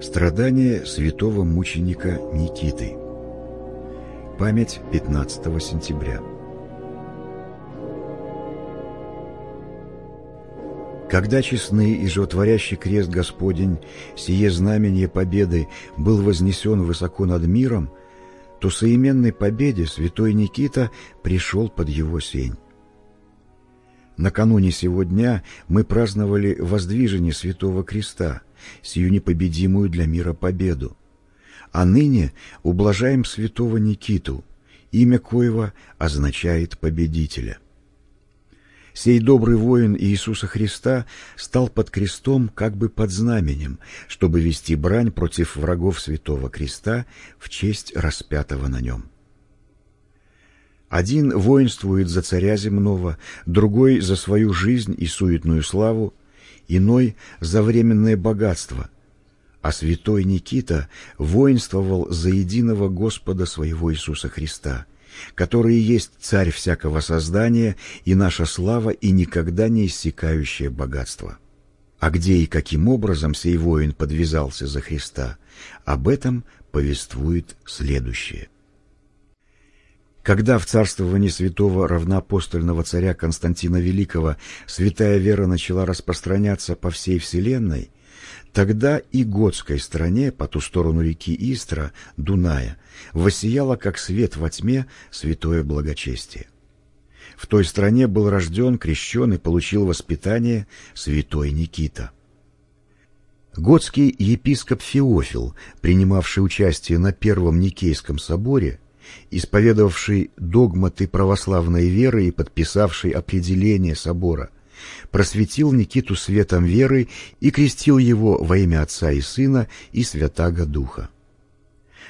Страдания святого мученика Никиты. Память 15 сентября. Когда честный и животворящий крест Господень, сие знамение победы, был вознесен высоко над миром, то соименной победе святой Никита пришел под его сень. Накануне сего дня мы праздновали воздвижение Святого Креста, сию непобедимую для мира победу. А ныне ублажаем святого Никиту, имя коего означает победителя. Сей добрый воин Иисуса Христа стал под крестом как бы под знаменем, чтобы вести брань против врагов Святого Креста в честь распятого на нем. Один воинствует за царя земного, другой — за свою жизнь и суетную славу, иной — за временное богатство. А святой Никита воинствовал за единого Господа своего Иисуса Христа, который есть царь всякого создания и наша слава и никогда не иссякающее богатство. А где и каким образом сей воин подвязался за Христа, об этом повествует следующее — когда в царствовании святого равноапостольного царя Константина Великого святая вера начала распространяться по всей вселенной, тогда и готской стране по ту сторону реки Истра, Дуная, воссияло, как свет во тьме, святое благочестие. В той стране был рожден, крещен и получил воспитание святой Никита. Готский епископ Феофил, принимавший участие на Первом Никейском соборе, исповедовавший догматы православной веры и подписавший определение собора, просветил Никиту светом веры и крестил его во имя Отца и Сына и Святаго Духа.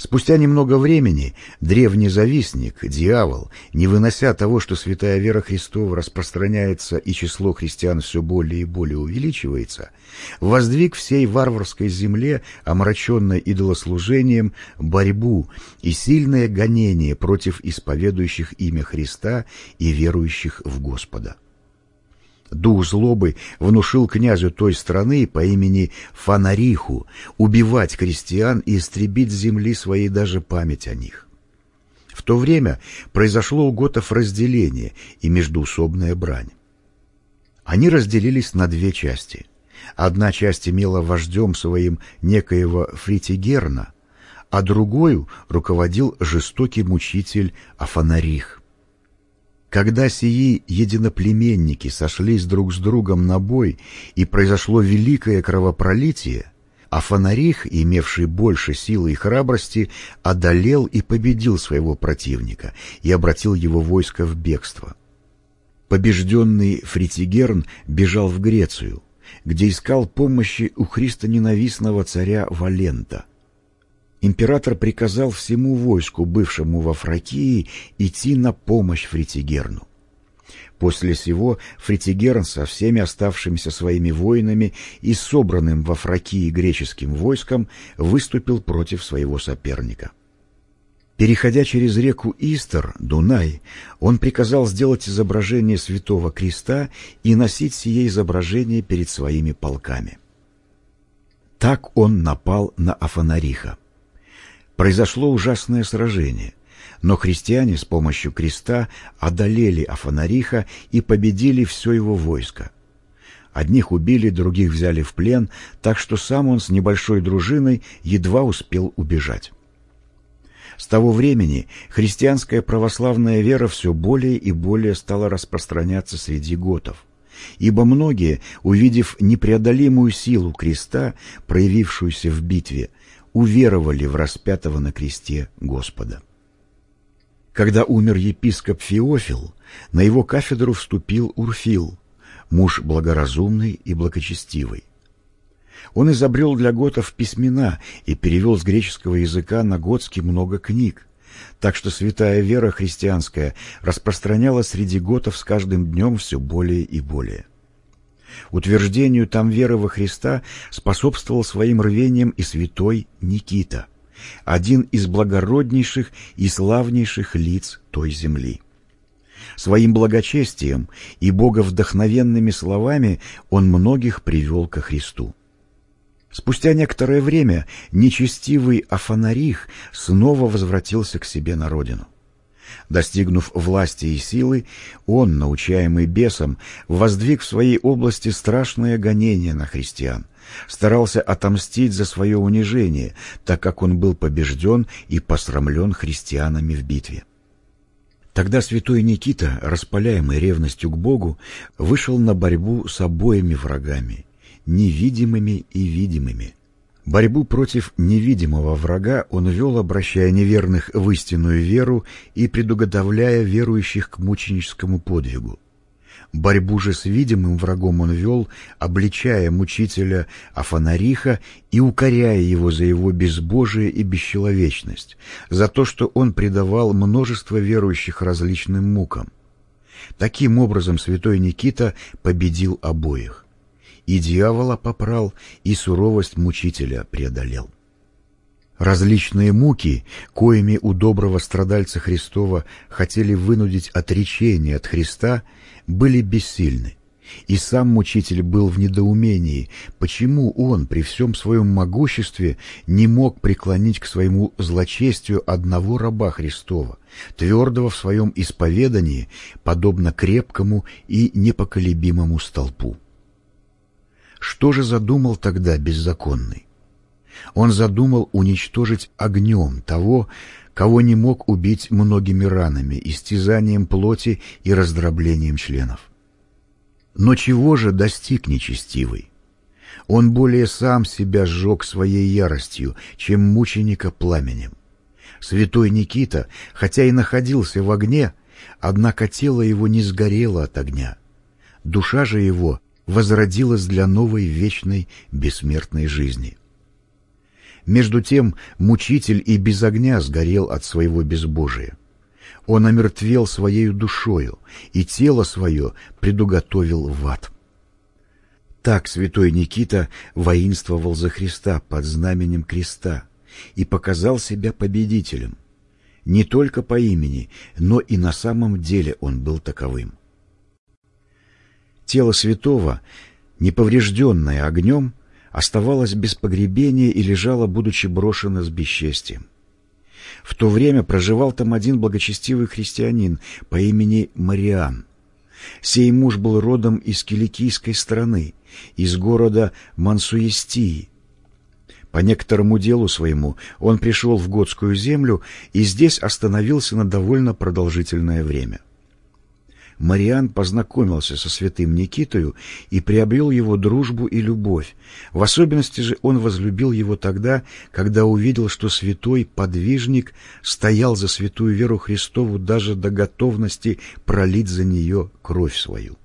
Спустя немного времени древний завистник, дьявол, не вынося того, что святая вера Христова распространяется и число христиан все более и более увеличивается, воздвиг всей варварской земле, омраченной идолослужением, борьбу и сильное гонение против исповедующих имя Христа и верующих в Господа. Дух злобы внушил князю той страны по имени Фанариху убивать крестьян и истребить с земли своей даже память о них. В то время произошло у готов разделение и междуусобная брань. Они разделились на две части. Одна часть имела вождем своим некоего Фритигерна, а другую руководил жестокий мучитель Афанарих. Когда сии единоплеменники сошлись друг с другом на бой и произошло великое кровопролитие, а Фонарих, имевший больше силы и храбрости, одолел и победил своего противника и обратил его войско в бегство. Побежденный Фритигерн бежал в Грецию, где искал помощи у христоненавистного царя Валента император приказал всему войску, бывшему во Фракии, идти на помощь Фритигерну. После сего Фритигерн со всеми оставшимися своими воинами и собранным во Фракии греческим войском выступил против своего соперника. Переходя через реку Истер, Дунай, он приказал сделать изображение Святого Креста и носить сие изображение перед своими полками. Так он напал на Афанариха. Произошло ужасное сражение, но христиане с помощью креста одолели Афанариха и победили все его войско. Одних убили, других взяли в плен, так что сам он с небольшой дружиной едва успел убежать. С того времени христианская православная вера все более и более стала распространяться среди готов, ибо многие, увидев непреодолимую силу креста, проявившуюся в битве, уверовали в распятого на кресте Господа. Когда умер епископ Феофил, на его кафедру вступил Урфил, муж благоразумный и благочестивый. Он изобрел для готов письмена и перевел с греческого языка на готский много книг, так что святая вера христианская распространялась среди готов с каждым днем все более и более. Утверждению там веры во Христа способствовал своим рвением и святой Никита, один из благороднейших и славнейших лиц той земли. Своим благочестием и боговдохновенными словами он многих привел ко Христу. Спустя некоторое время нечестивый Афанарих снова возвратился к себе на родину. Достигнув власти и силы, он, научаемый бесом, воздвиг в своей области страшное гонение на христиан, старался отомстить за свое унижение, так как он был побежден и посрамлен христианами в битве. Тогда святой Никита, распаляемый ревностью к Богу, вышел на борьбу с обоими врагами, невидимыми и видимыми. Борьбу против невидимого врага он вел, обращая неверных в истинную веру и предуготовляя верующих к мученическому подвигу. Борьбу же с видимым врагом он вел, обличая мучителя Афанариха и укоряя его за его безбожие и бесчеловечность, за то, что он предавал множество верующих различным мукам. Таким образом святой Никита победил обоих. И дьявола попрал, и суровость мучителя преодолел. Различные муки, коими у доброго страдальца Христова хотели вынудить отречение от Христа, были бессильны. И сам мучитель был в недоумении, почему он при всем своем могуществе не мог преклонить к своему злочестию одного раба Христова, твердого в своем исповедании, подобно крепкому и непоколебимому столпу. Что же задумал тогда беззаконный? Он задумал уничтожить огнем того, кого не мог убить многими ранами, истязанием плоти и раздроблением членов. Но чего же достиг нечестивый? Он более сам себя сжег своей яростью, чем мученика пламенем. Святой Никита, хотя и находился в огне, однако тело его не сгорело от огня. Душа же его возродилась для новой вечной бессмертной жизни. Между тем мучитель и без огня сгорел от своего безбожия. Он омертвел своею душою и тело свое предуготовил в ад. Так святой Никита воинствовал за Христа под знаменем креста и показал себя победителем. Не только по имени, но и на самом деле он был таковым. Тело святого, неповрежденное огнем, оставалось без погребения и лежало, будучи брошено с бесчестием. В то время проживал там один благочестивый христианин по имени Мариан. Сей муж был родом из киликийской страны, из города Мансуестии. По некоторому делу своему он пришел в Готскую землю и здесь остановился на довольно продолжительное время. Мариан познакомился со святым Никитою и приобрел его дружбу и любовь. В особенности же он возлюбил его тогда, когда увидел, что святой подвижник стоял за святую веру Христову даже до готовности пролить за нее кровь свою.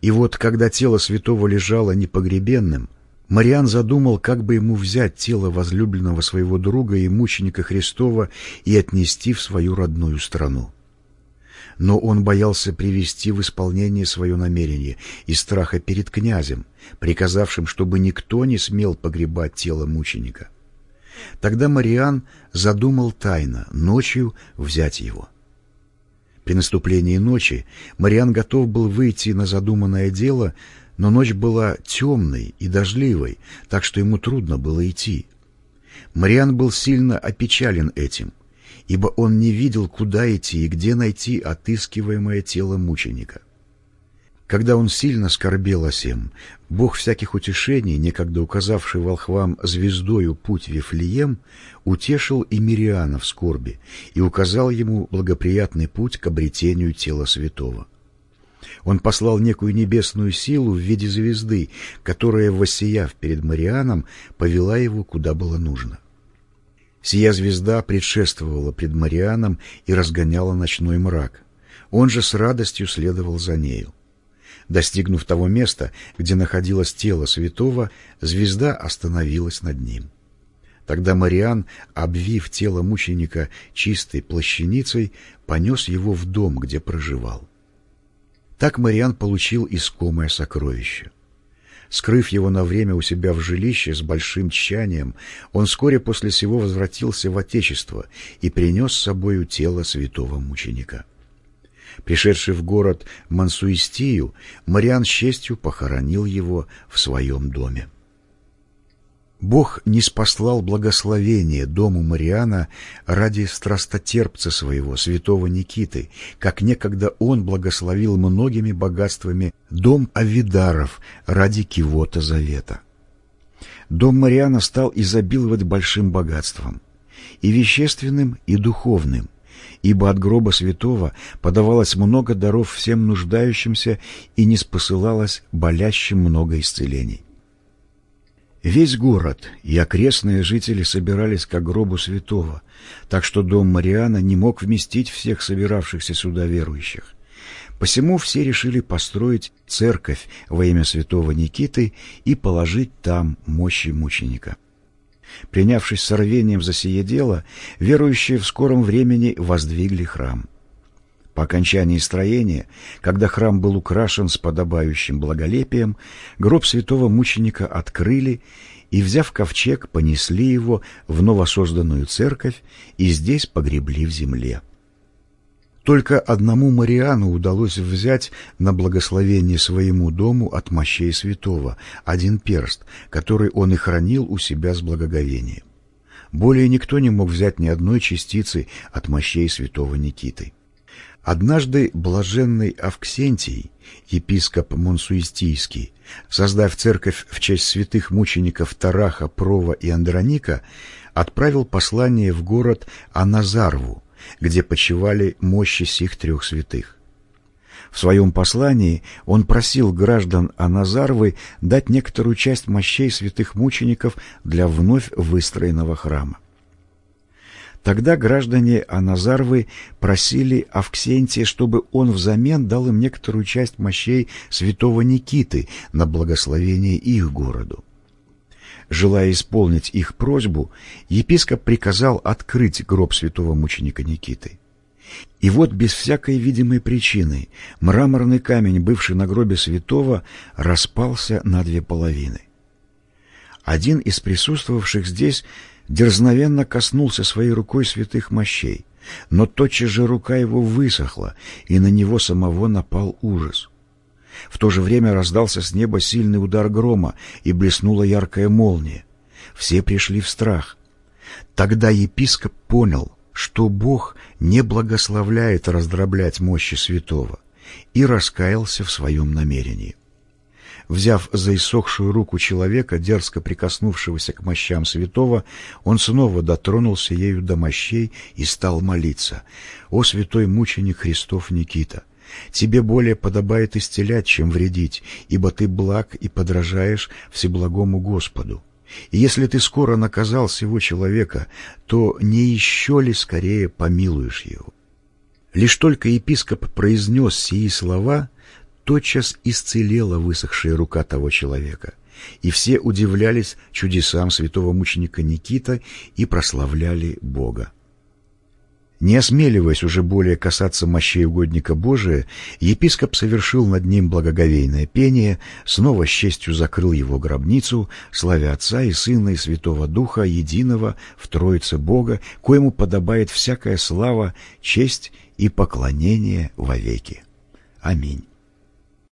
И вот, когда тело святого лежало непогребенным, Мариан задумал, как бы ему взять тело возлюбленного своего друга и мученика Христова и отнести в свою родную страну но он боялся привести в исполнение свое намерение из страха перед князем, приказавшим, чтобы никто не смел погребать тело мученика. Тогда Мариан задумал тайно ночью взять его. При наступлении ночи Мариан готов был выйти на задуманное дело, но ночь была темной и дождливой, так что ему трудно было идти. Мариан был сильно опечален этим, ибо он не видел, куда идти и где найти отыскиваемое тело мученика. Когда он сильно скорбел о сем, Бог всяких утешений, некогда указавший волхвам звездою путь Вифлеем, утешил и Мириана в скорби и указал ему благоприятный путь к обретению тела святого. Он послал некую небесную силу в виде звезды, которая, воссияв перед Марианом, повела его, куда было нужно. Сия звезда предшествовала пред Марианом и разгоняла ночной мрак. Он же с радостью следовал за нею. Достигнув того места, где находилось тело святого, звезда остановилась над ним. Тогда Мариан, обвив тело мученика чистой плащаницей, понес его в дом, где проживал. Так Мариан получил искомое сокровище — Скрыв его на время у себя в жилище с большим тщанием, он вскоре после сего возвратился в Отечество и принес с собою тело святого мученика. Пришедший в город Мансуистию, Мариан с честью похоронил его в своем доме. Бог не спаслал благословение дому Мариана ради страстотерпца своего, святого Никиты, как некогда он благословил многими богатствами дом Авидаров ради кивота завета. Дом Мариана стал изобиловать большим богатством, и вещественным, и духовным, ибо от гроба святого подавалось много даров всем нуждающимся и не спосылалось болящим много исцелений. Весь город и окрестные жители собирались к гробу святого, так что дом Мариана не мог вместить всех собиравшихся сюда верующих. Посему все решили построить церковь во имя святого Никиты и положить там мощи мученика. Принявшись с рвением за сие дело, верующие в скором времени воздвигли храм. По окончании строения, когда храм был украшен с подобающим благолепием, гроб святого мученика открыли и, взяв ковчег, понесли его в новосозданную церковь и здесь погребли в земле. Только одному Мариану удалось взять на благословение своему дому от мощей святого один перст, который он и хранил у себя с благоговением. Более никто не мог взять ни одной частицы от мощей святого Никиты. Однажды блаженный Авксентий, епископ Монсуистийский, создав церковь в честь святых мучеников Тараха, Прова и Андроника, отправил послание в город Аназарву, где почивали мощи сих трех святых. В своем послании он просил граждан Аназарвы дать некоторую часть мощей святых мучеников для вновь выстроенного храма. Тогда граждане Аназарвы просили Авксентия, чтобы он взамен дал им некоторую часть мощей святого Никиты на благословение их городу. Желая исполнить их просьбу, епископ приказал открыть гроб святого мученика Никиты. И вот без всякой видимой причины мраморный камень, бывший на гробе святого, распался на две половины. Один из присутствовавших здесь дерзновенно коснулся своей рукой святых мощей, но тотчас же рука его высохла, и на него самого напал ужас. В то же время раздался с неба сильный удар грома, и блеснула яркая молния. Все пришли в страх. Тогда епископ понял, что Бог не благословляет раздроблять мощи святого, и раскаялся в своем намерении. Взяв за иссохшую руку человека, дерзко прикоснувшегося к мощам святого, он снова дотронулся ею до мощей и стал молиться. «О, святой мученик Христов Никита! Тебе более подобает исцелять, чем вредить, ибо ты благ и подражаешь Всеблагому Господу. И если ты скоро наказал всего человека, то не еще ли скорее помилуешь его?» Лишь только епископ произнес сии слова — тотчас исцелела высохшая рука того человека, и все удивлялись чудесам святого мученика Никита и прославляли Бога. Не осмеливаясь уже более касаться мощей угодника Божия, епископ совершил над ним благоговейное пение, снова с честью закрыл его гробницу, славя Отца и Сына и Святого Духа, единого в Троице Бога, коему подобает всякая слава, честь и поклонение вовеки. Аминь.